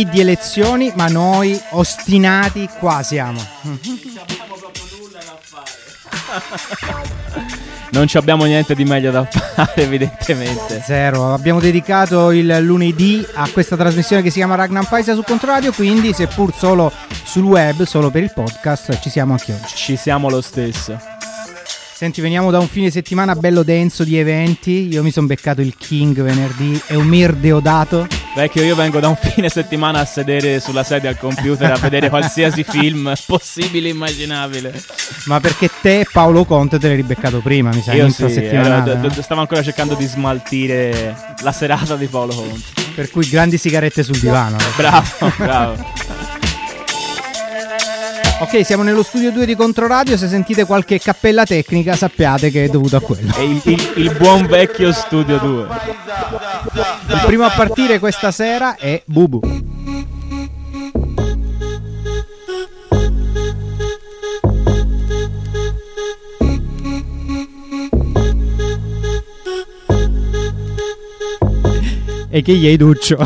Lunedì di elezioni, ma noi ostinati qua siamo. Non ci abbiamo niente di meglio da fare, evidentemente. Zero. Abbiamo dedicato il lunedì a questa trasmissione che si chiama Ragnar Paisa su Controradio, quindi seppur solo sul web, solo per il podcast, ci siamo anche oggi. Ci siamo lo stesso. Senti, veniamo da un fine settimana bello denso di eventi. Io mi sono beccato il King venerdì e un Mir Deodato. Vecchio, io vengo da un fine settimana a sedere sulla sedia al computer a vedere qualsiasi film possibile e immaginabile. Ma perché te, Paolo Conte, te l'hai ribeccato prima, mi sa, Io sì, settimana. ero- d- d- stavo ancora cercando di smaltire la serata di Paolo Conte. Per cui grandi sigarette sul divano. Bravo, bravo. Ok, siamo nello studio 2 di Controradio. Se sentite qualche cappella tecnica, sappiate che è dovuto a quello. È il, il- il buon vecchio Studio 2. Il primo a partire questa sera è Bubu. E che gli hai duccio.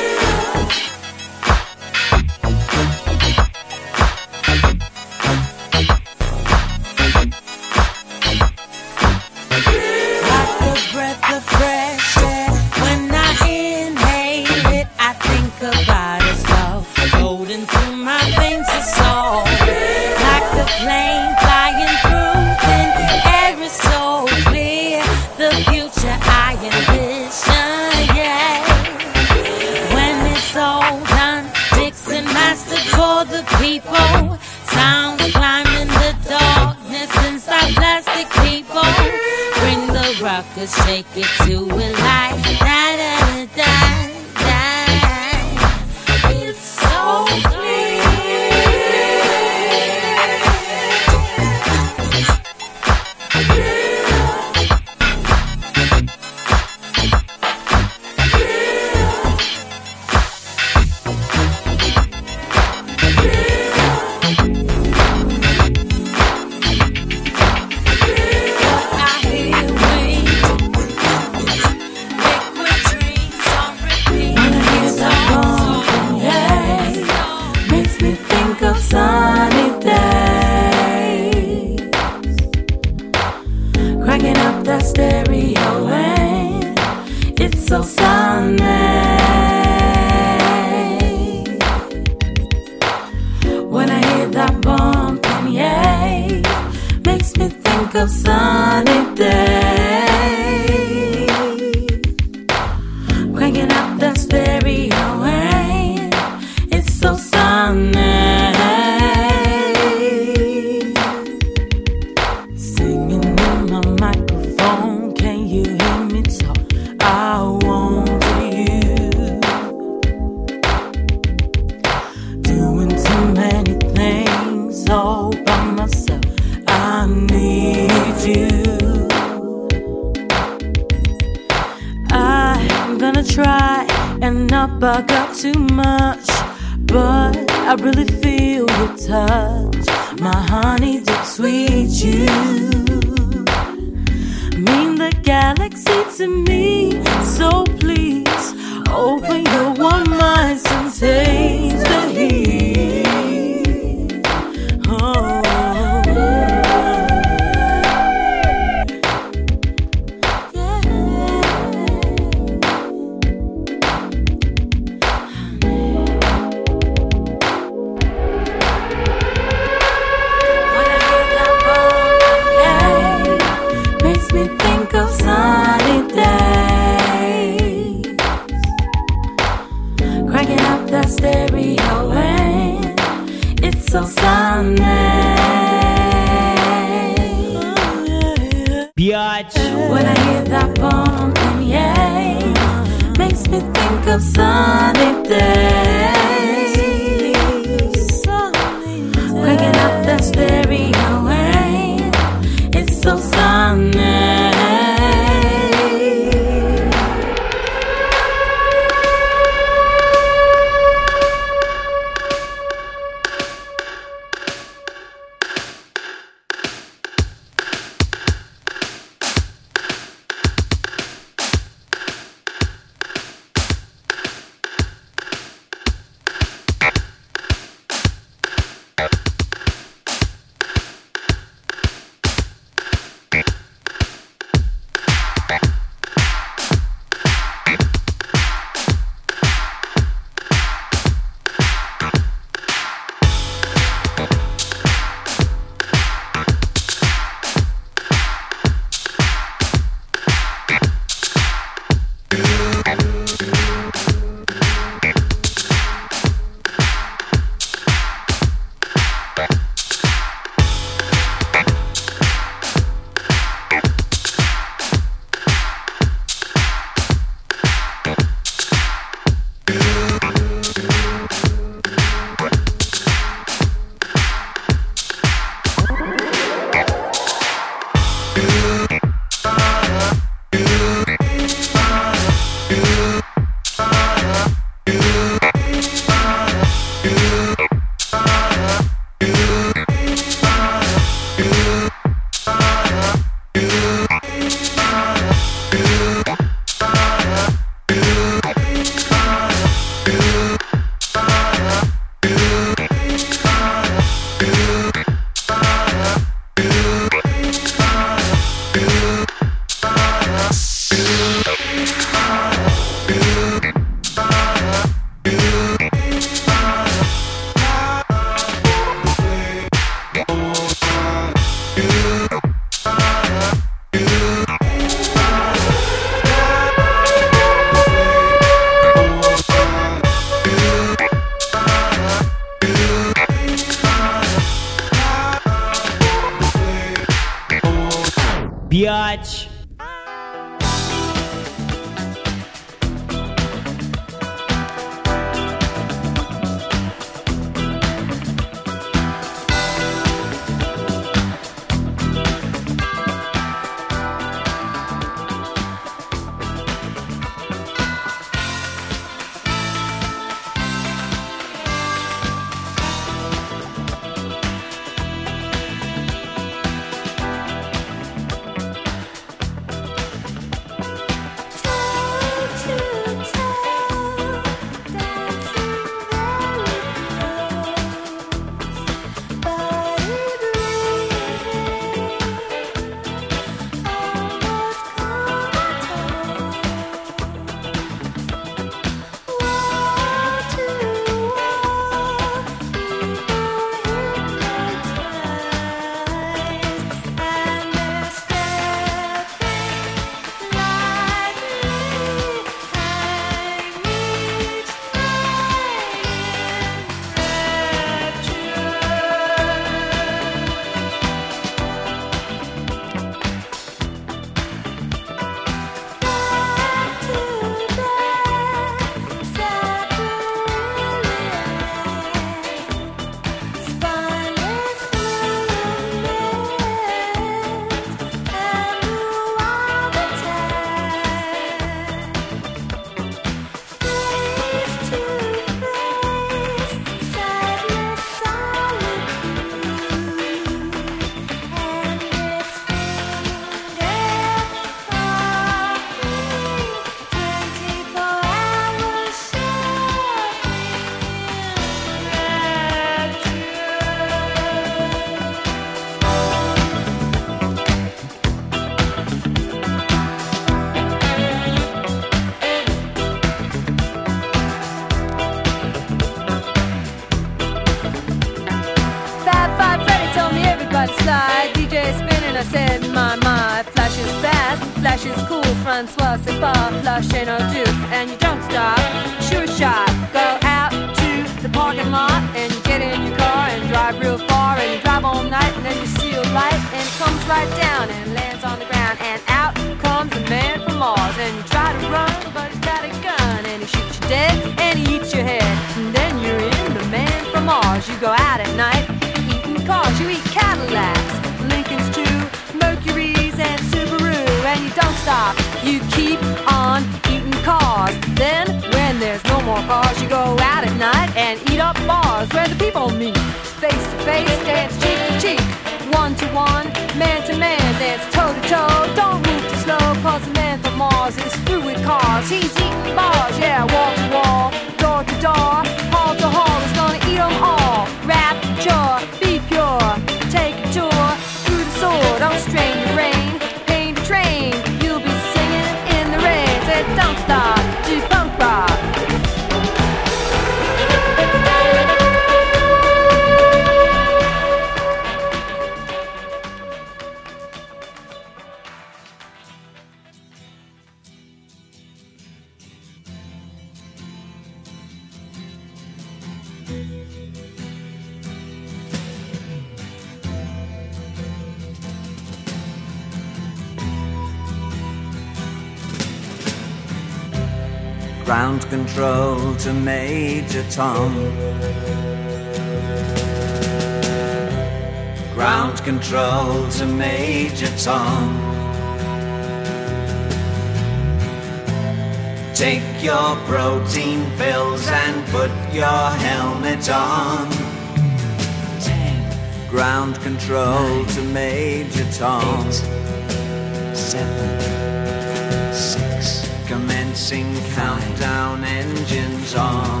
ground control Nine, to Major Tom. Eight, seven, six, commencing five, countdown engines on.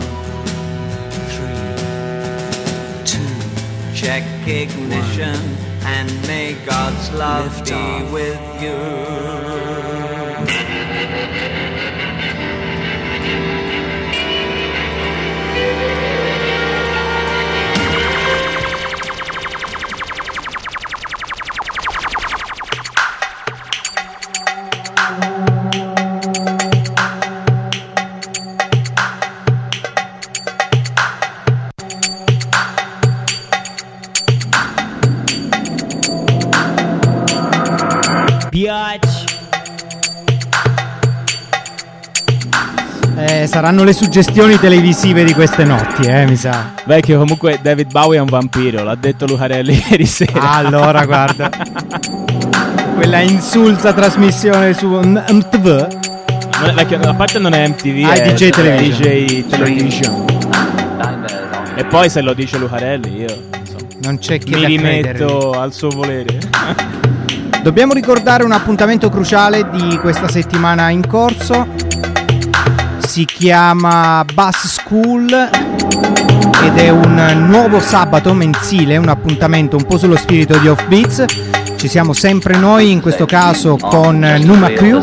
Three, two, check ignition, one, and may God's love be off. with you. Eh, saranno le suggestioni televisive di queste notti, eh, mi sa. Vecchio, comunque David Bowie è un vampiro, l'ha detto Lucarelli ieri sera. Allora, guarda. Quella insulsa trasmissione su MTV. Vecchio, a parte non è MTV, Ah, è DJ Television. DJ Television. E poi se lo dice Lucarelli, io insomma, Non c'è che mi rimetto al suo volere. Dobbiamo ricordare un appuntamento cruciale di questa settimana in corso. Si chiama Bus School ed è un nuovo sabato mensile, un appuntamento un po' sullo spirito di Offbeats. Ci siamo sempre noi, in questo caso con Numa Crew.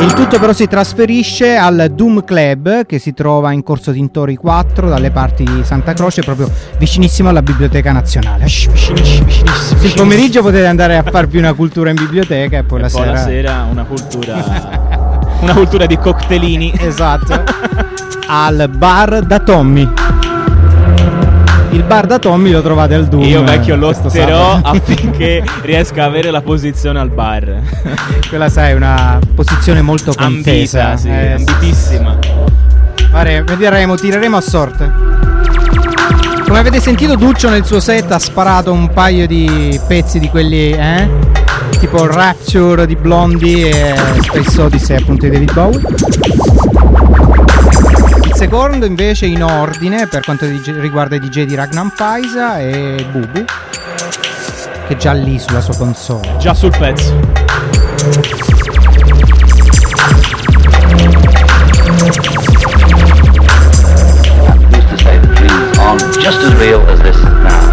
Il tutto però si trasferisce al Doom Club che si trova in Corso Tintori 4 dalle parti di Santa Croce, proprio vicinissimo alla Biblioteca Nazionale. Il pomeriggio potete andare a farvi una cultura in biblioteca e poi la Poi sera... la sera una cultura una cultura di cocktailini. Esatto. al bar da Tommy. Il bar da Tommy lo trovate al Doom. Io vecchio lotterò affinché riesca a avere la posizione al bar. Quella sai, è una posizione molto contesa. Ambita, sì, Eh, ambitissima. Guarda, vedremo, tireremo a sorte. Come avete sentito, Duccio nel suo set ha sparato un paio di pezzi di quelli, eh? Tipo Rapture di Blondie e Space Odyssey appunto di David Bowie. Il secondo invece in ordine per quanto riguarda i DJ di Ragnar Paisa e Bubu, che è già lì sulla sua console. Già sul pezzo. Just as real as this now?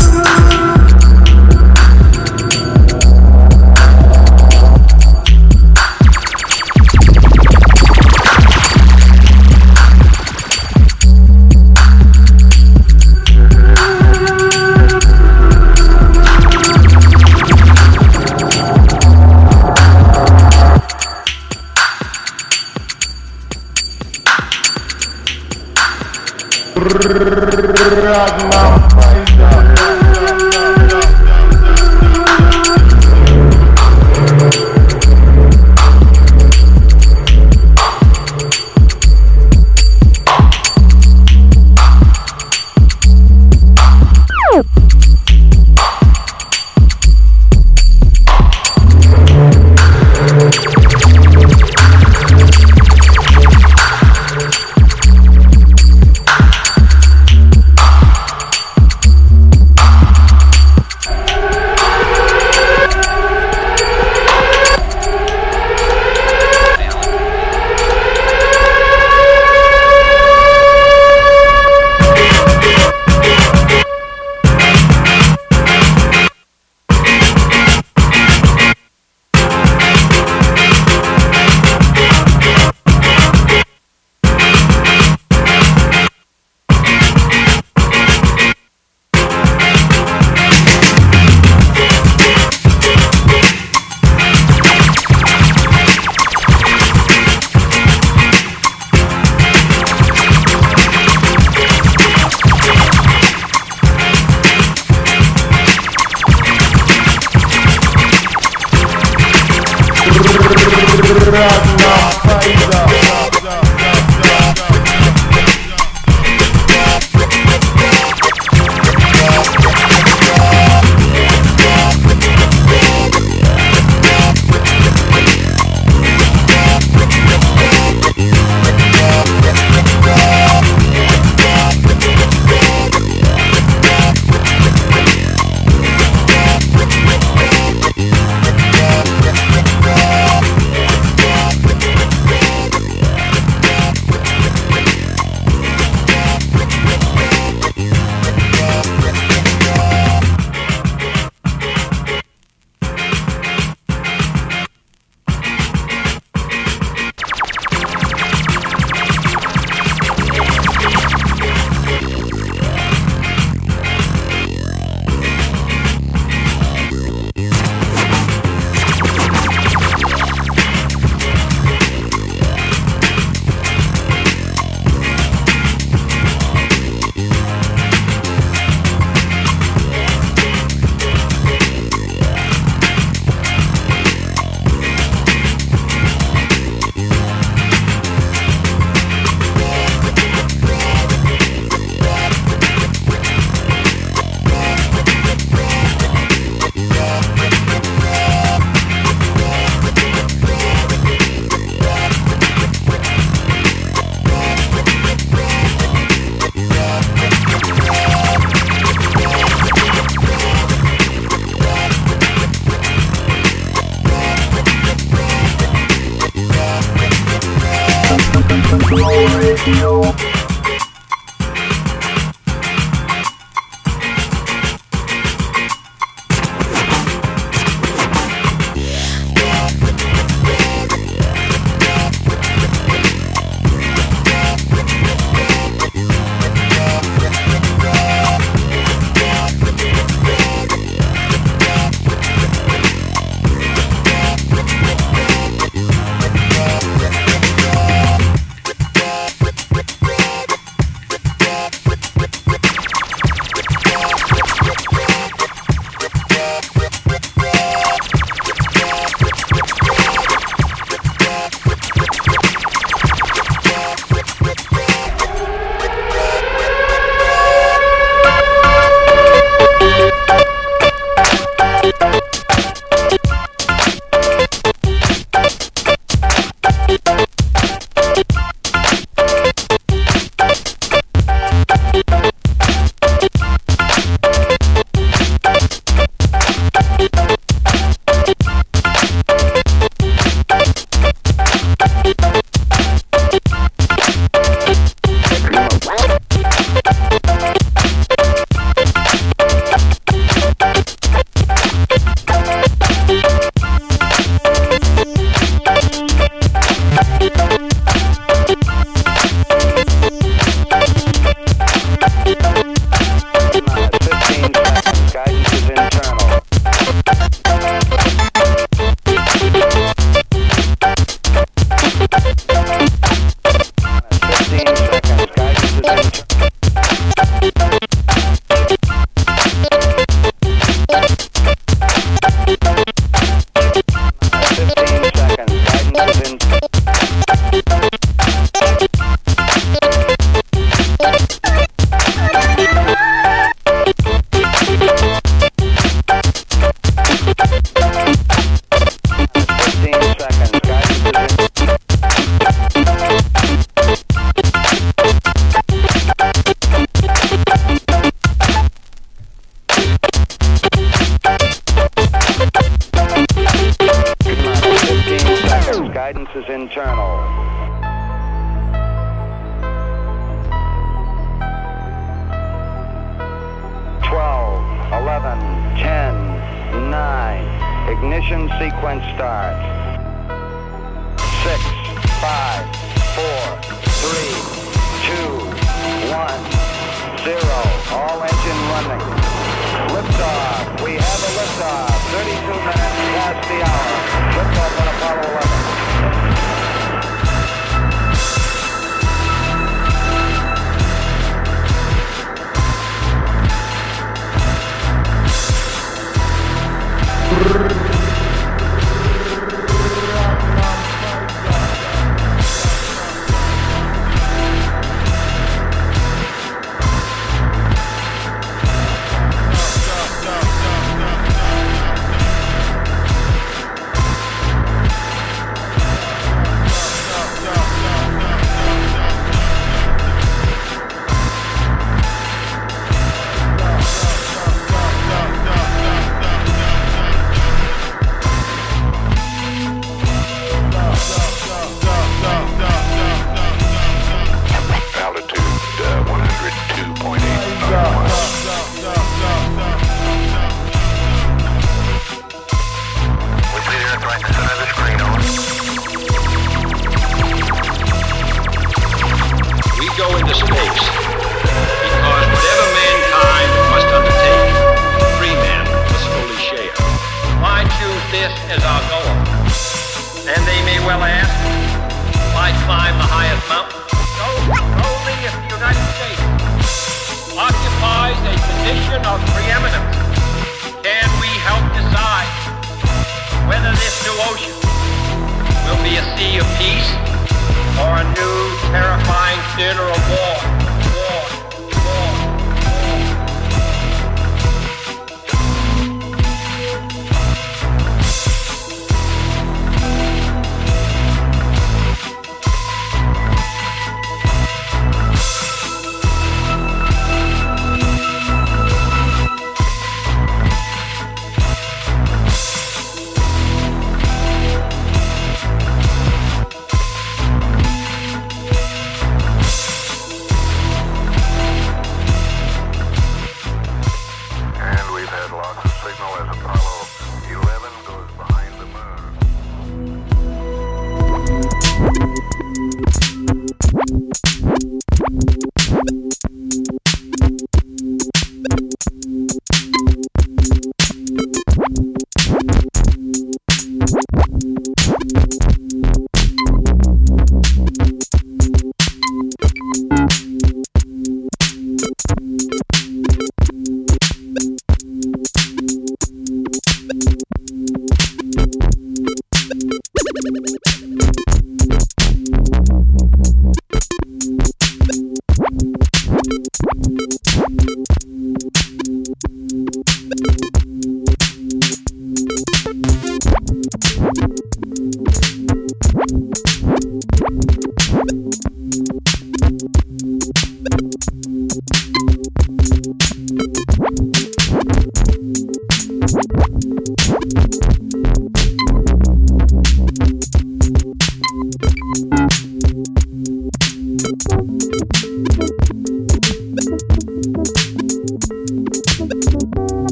you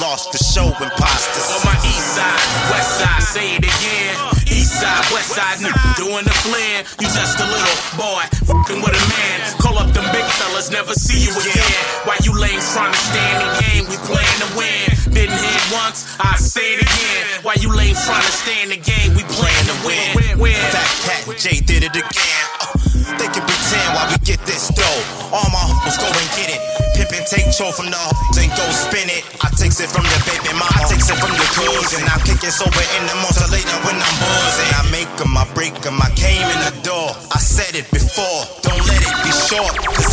lost the show, imposters. On my east side, west side, say it again. East side, west side, n- doing the flare. You just a little boy, fucking with a man. Call up them big fellas, never see you again. Why you lames trying to stay in the game? We playing to win. Didn't hit once, I say it again. Why you lames trying to stay in the game? We playing to win. win. Fat Cat and Jay did it again. Uh, they can pretend while we get this dough. All my take choke from the hoes and go spin it. I takes it from the baby mama, I takes it from the. And I kick it sober in the monster later when I'm buzzing. I make 'em, I break 'em, I came in the door. I said it before, don't let it be short, cause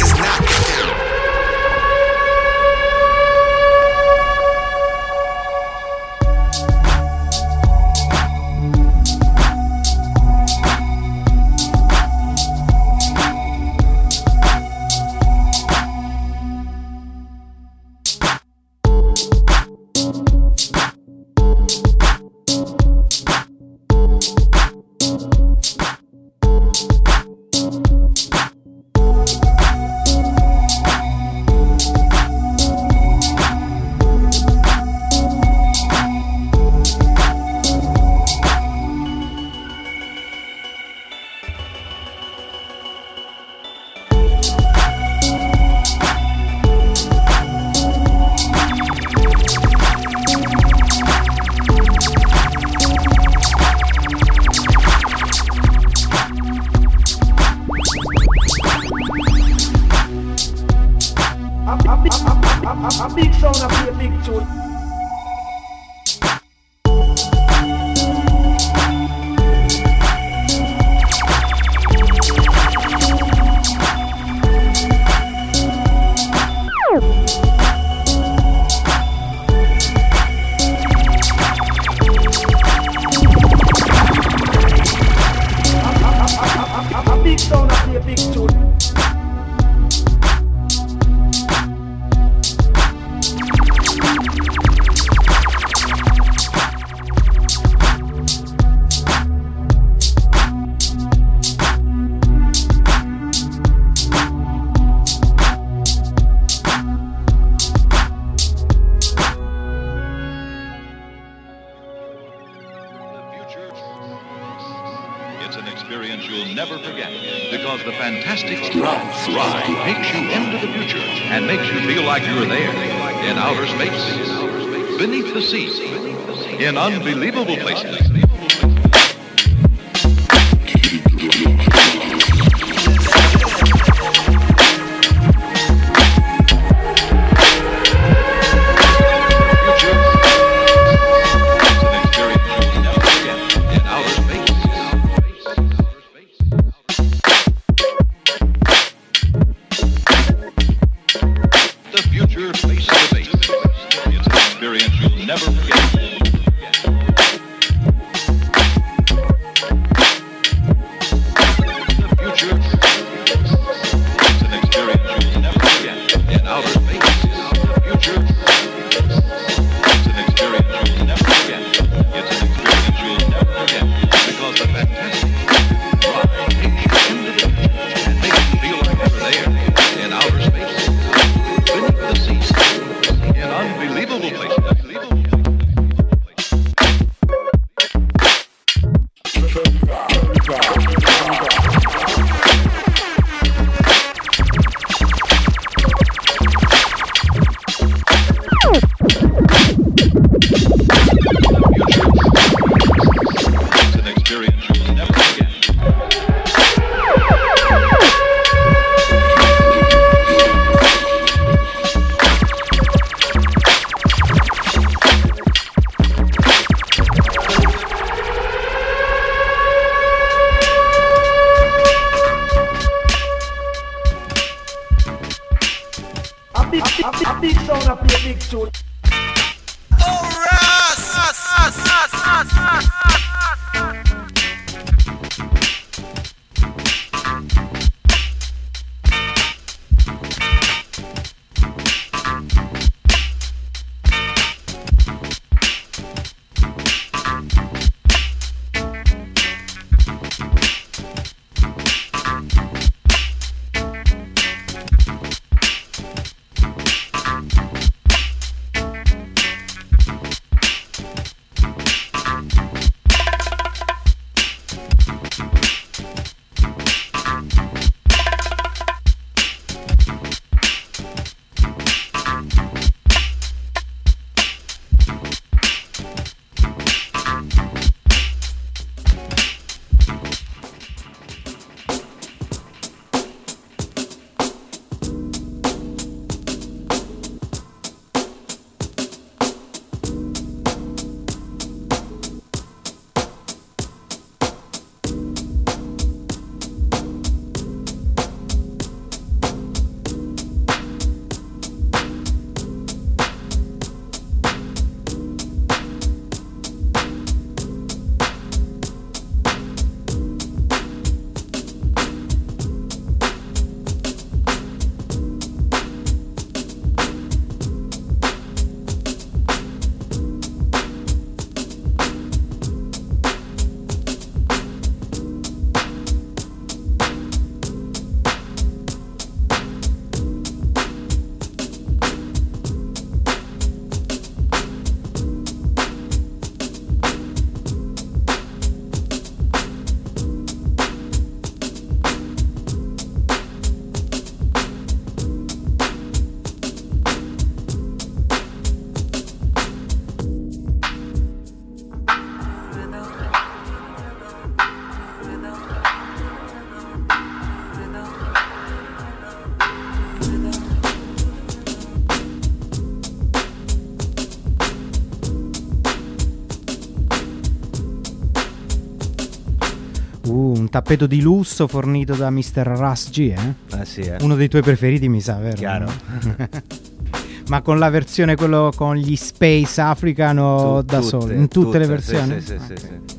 tappeto di lusso fornito da Mr. Russ G, eh? Eh sì, eh. Uno dei tuoi preferiti, mi sa, vero? Chiaro. Ma con la versione quello con gli Space African o Tu- da tutte, solo? In tutte, le tutte, versioni? Sì, sì, sì, sì, sì.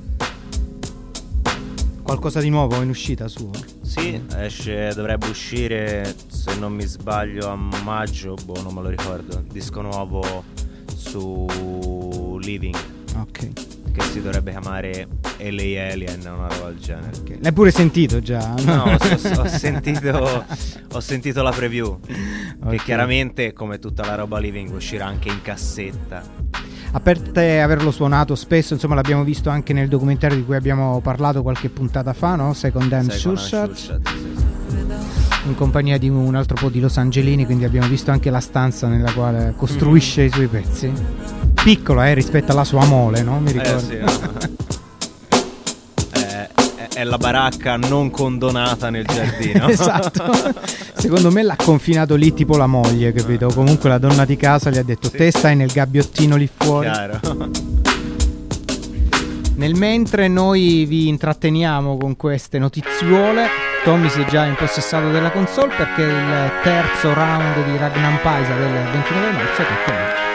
Qualcosa di nuovo in uscita suo? Sì, esce, dovrebbe uscire, se non mi sbaglio, a maggio, boh, non me lo ricordo. Disco nuovo su Living. Ok. Che si dovrebbe chiamare LA Alien, una roba del genere. L'hai pure sentito già? No, ho, ho- ho sentito, ho sentito la preview. Ok. Che chiaramente, come tutta la roba Living, uscirà anche in cassetta. A per te averlo suonato spesso, insomma, l'abbiamo visto anche nel documentario di cui abbiamo parlato qualche puntata fa, no? Second Hand sì, in compagnia di un altro po' di Los Angelini, quindi abbiamo visto anche la stanza nella quale costruisce i suoi pezzi. Piccola, eh, rispetto alla sua mole, no? Mi. Eh, ricordo. sì, no. È, è- è la baracca non condonata nel giardino. esatto. Secondo me l'ha confinato lì tipo la moglie, capito? Comunque la donna di casa gli ha detto: Te stai nel gabbiottino lì fuori. Chiaro. Nel mentre noi vi intratteniamo con queste notiziole. Tommy si è già impossessato della console perché il terzo round di Ragnar Paisa del 29 marzo tocca a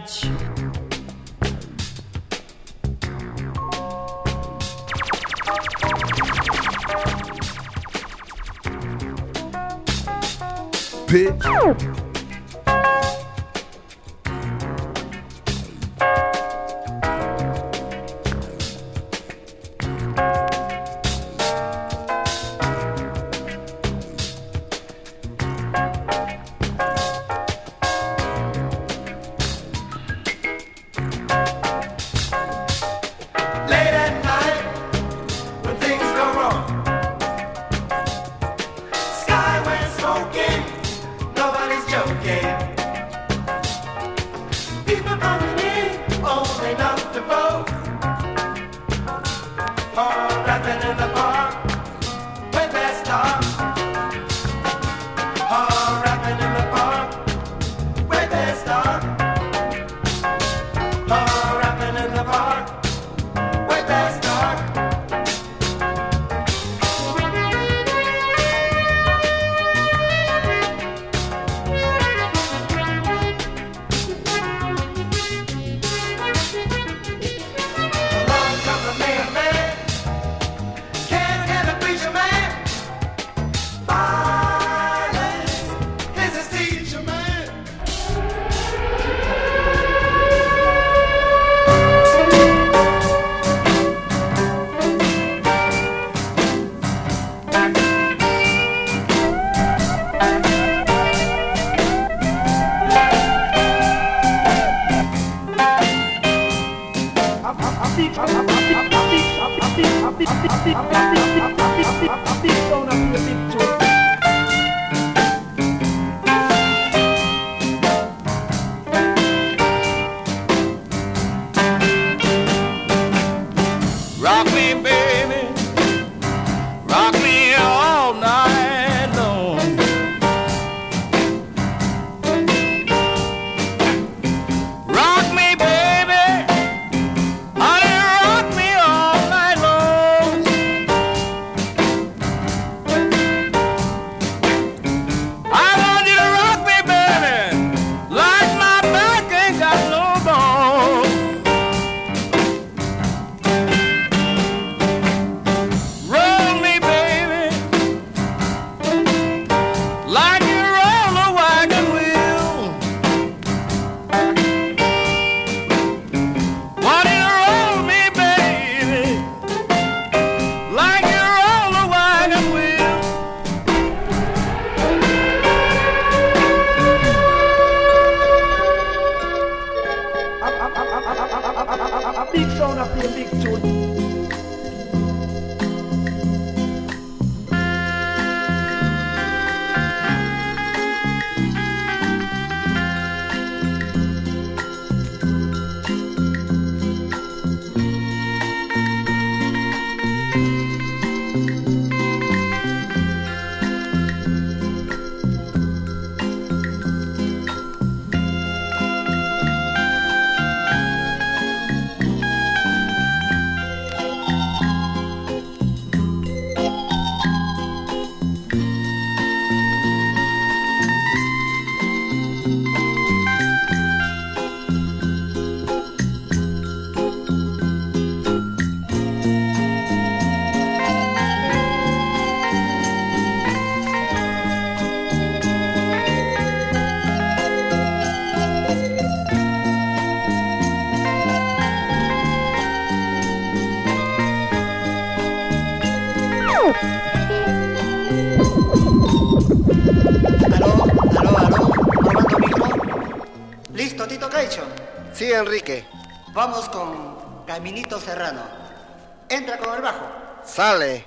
much. Enrique. Vamos con Caminito Serrano. Entra con el bajo. Sale.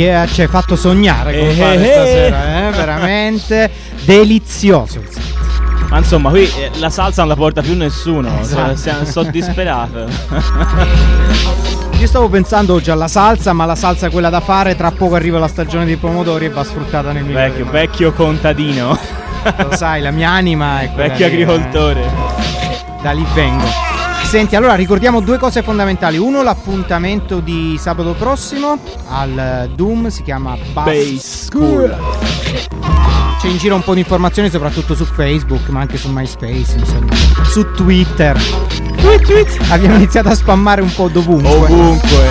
Yeah, ci hai fatto sognare Eh, compare, eh, stasera, eh? Veramente delizioso. il set. Ma insomma, qui eh, la salsa non la porta più nessuno. Esatto. Siamo- sono disperato. Io stavo pensando oggi alla salsa, ma la salsa è quella da fare, tra poco arriva la stagione dei pomodori e va sfruttata nel migliore vecchio, vecchio contadino. Lo sai, la mia anima è quella Vecchio lì, eh. agricoltore. Da lì vengo. Senti, allora ricordiamo due cose fondamentali. Uno, l'appuntamento di sabato prossimo al Doom, si chiama Bass School. C'è in giro un po' di informazioni soprattutto su Facebook, ma anche su MySpace, insomma, su Twitter. Tweet, tweet. Abbiamo iniziato a spammare un po' dovunque. Ovunque.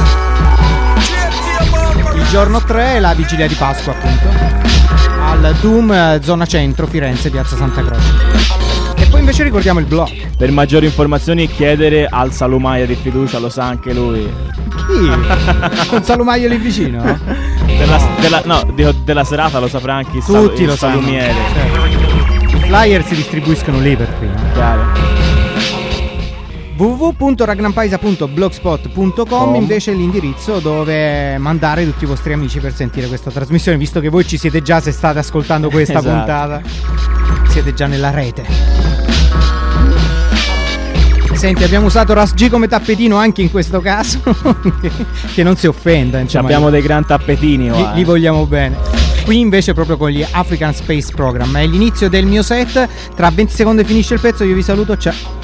Il giorno 3 è la vigilia di Pasqua, appunto. Al Doom, eh, zona centro, Firenze, piazza Santa Croce. Poi invece ricordiamo il blog. Per maggiori informazioni chiedere al salumaia di fiducia, lo sa anche lui. Chi? Un salumaio lì vicino? Della, della- no, dico, della serata lo saprà anche il, Tutti il lo salumiere. Certo. I flyer si distribuiscono lì per prima. Chiaro. www.ragnampaisa.blogspot.com Com. invece è l'indirizzo dove mandare tutti i vostri amici per sentire questa trasmissione, visto che voi ci siete già se state ascoltando questa Esatto. puntata. Siete già nella rete. Senti, abbiamo usato Ras G come tappetino anche in questo caso. che- non si offenda, insomma. abbiamo dei gran tappetini. li, li eh. vogliamo bene. Qui invece proprio con gli African Space Program. È l'inizio del mio set. Tra 20 secondi finisce il pezzo. Io vi saluto. Ciao.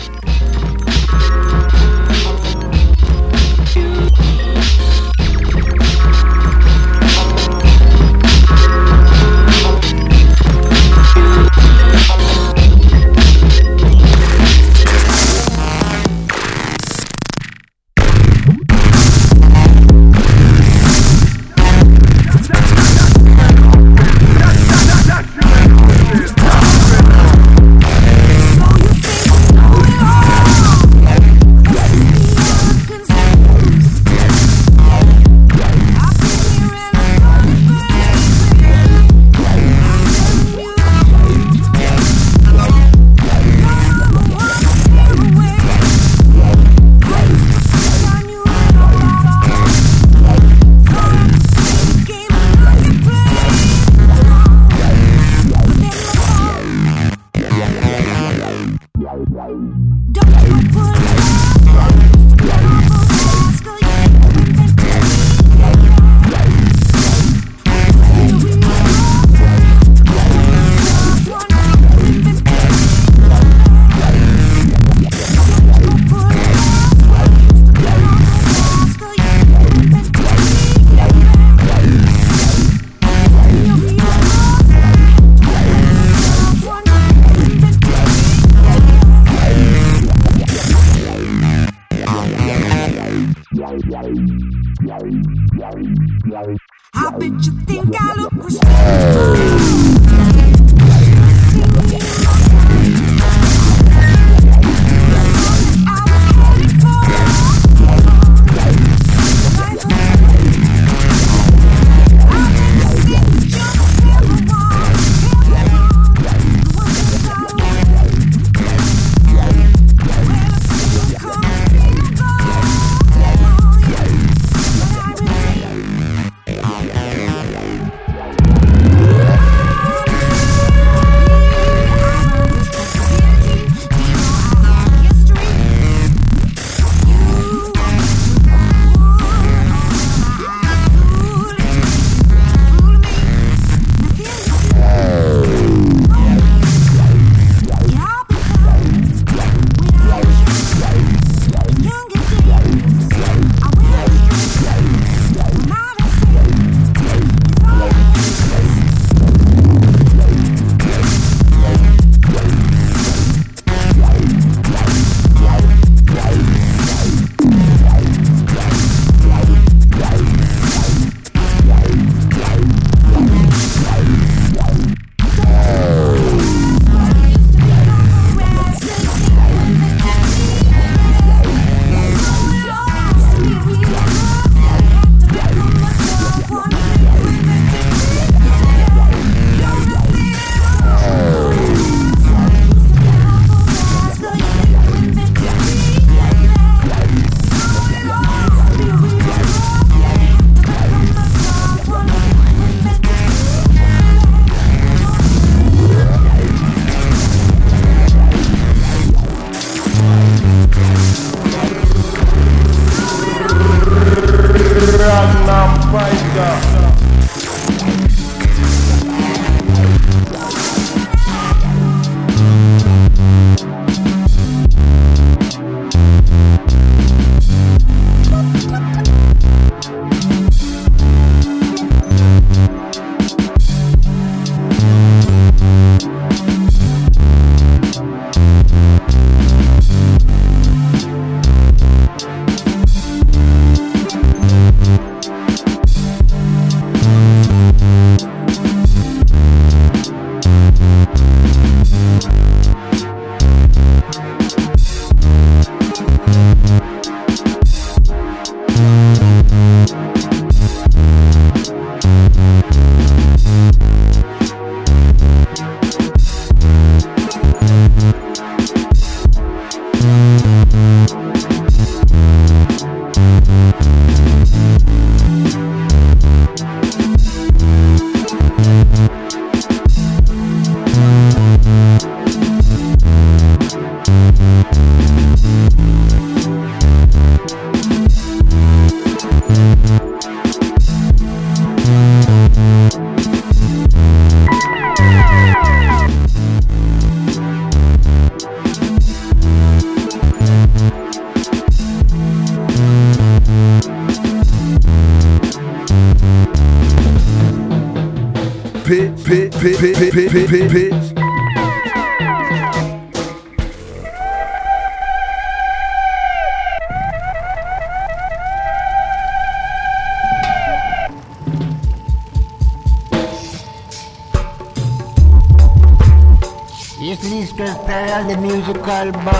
alma.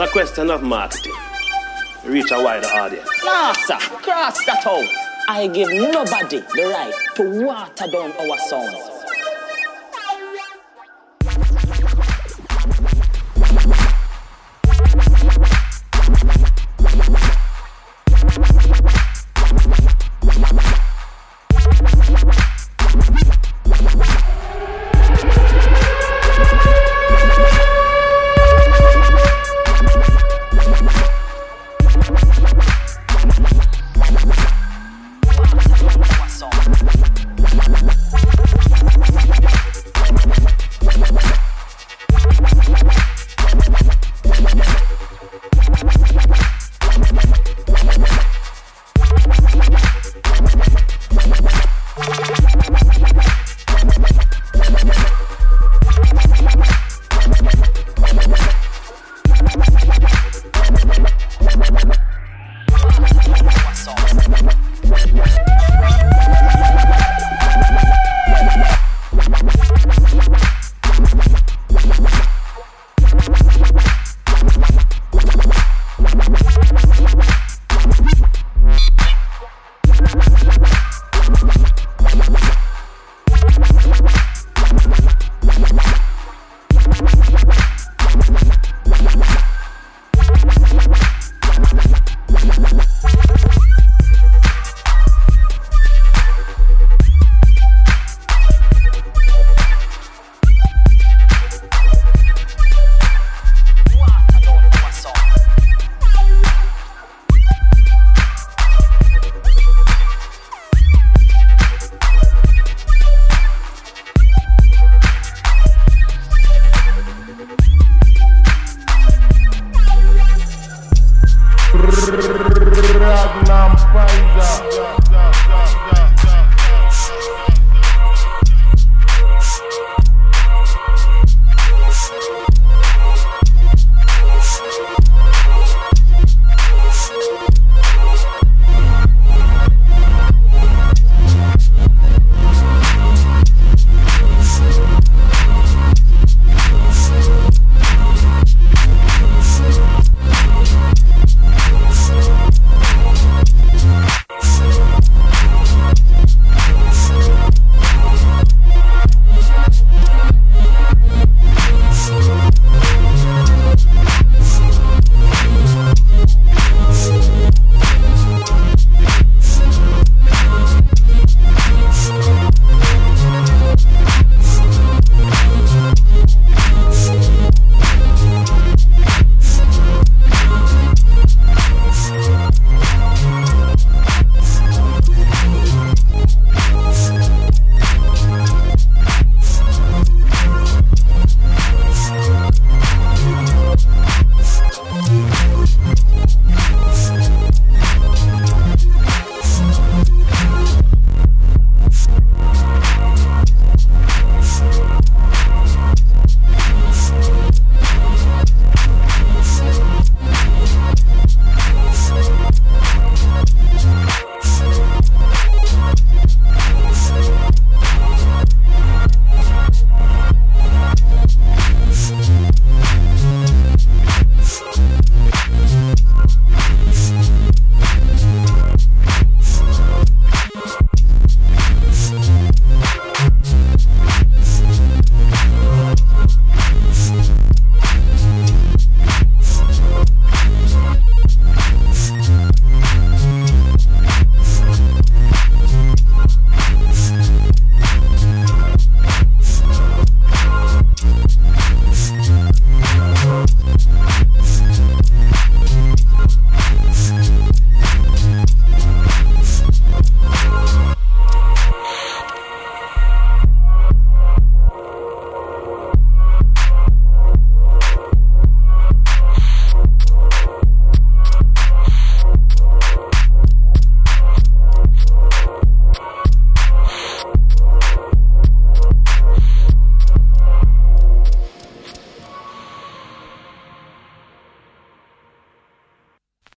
It's a question of marketing. Reach a wider audience. Sir, cross that out. I give nobody the right to water down our sound.